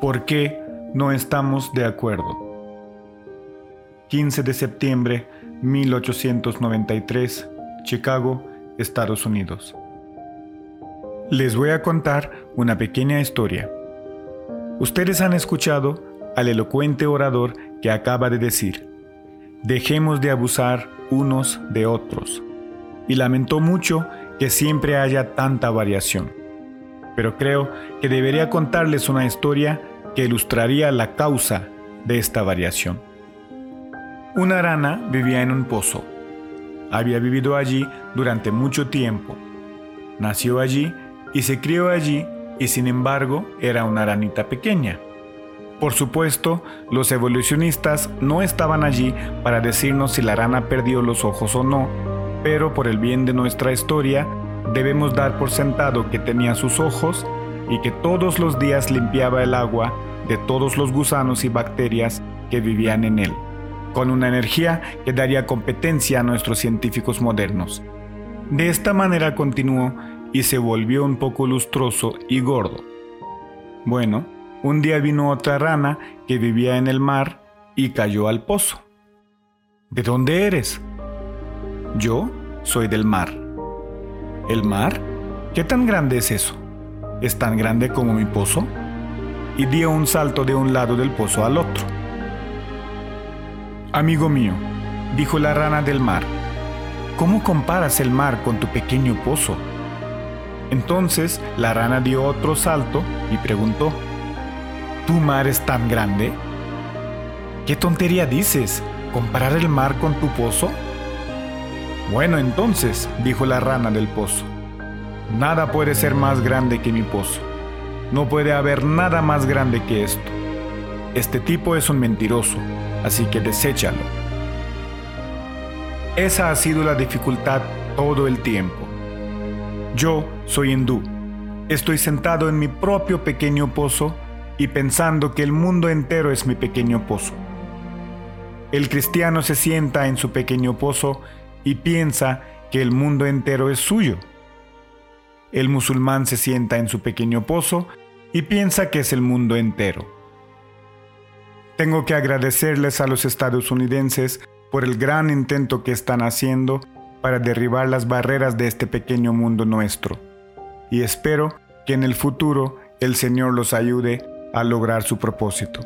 ¿Por qué no estamos de acuerdo? 15 de septiembre 1893, Chicago, Estados Unidos. Les voy a contar una pequeña historia. Ustedes han escuchado al elocuente orador que acaba de decir, dejemos de abusar unos de otros, y lamentó mucho que siempre haya tanta variación. Pero creo que debería contarles una historia que ilustraría la causa de esta variación. Una rana vivía en un pozo. Había vivido allí durante mucho tiempo. Nació allí y se crió allí y sin embargo era una ranita pequeña. Por supuesto, los evolucionistas no estaban allí para decirnos si la rana perdió los ojos o no, pero por el bien de nuestra historia, debemos dar por sentado que tenía sus ojos y que todos los días limpiaba el agua de todos los gusanos y bacterias que vivían en él, con una energía que daría competencia a nuestros científicos modernos. De esta manera continuó y se volvió un poco lustroso y gordo. Bueno, un día vino otra rana que vivía en el mar y cayó al pozo. ¿De dónde eres? Yo soy del mar. ¿El mar? ¿Qué tan grande es eso? ¿Es tan grande como mi pozo? y dio un salto de un lado del pozo al otro. Amigo mío, dijo la rana del mar, ¿cómo comparas el mar con tu pequeño pozo? Entonces la rana dio otro salto y preguntó, ¿tu mar es tan grande? ¿Qué tontería dices? ¿Comparar el mar con tu pozo? Bueno, entonces, dijo la rana del pozo, nada puede ser más grande que mi pozo. No puede haber nada más grande que esto. Este tipo es un mentiroso, así que deséchalo. Esa ha sido la dificultad todo el tiempo. Yo soy hindú. Estoy sentado en mi propio pequeño pozo y pensando que el mundo entero es mi pequeño pozo. El cristiano se sienta en su pequeño pozo y piensa que el mundo entero es suyo. El musulmán se sienta en su pequeño pozo y piensa que es el mundo entero. Tengo que agradecerles a los estadounidenses por el gran intento que están haciendo para derribar las barreras de este pequeño mundo nuestro. Y espero que en el futuro el Señor los ayude a lograr su propósito.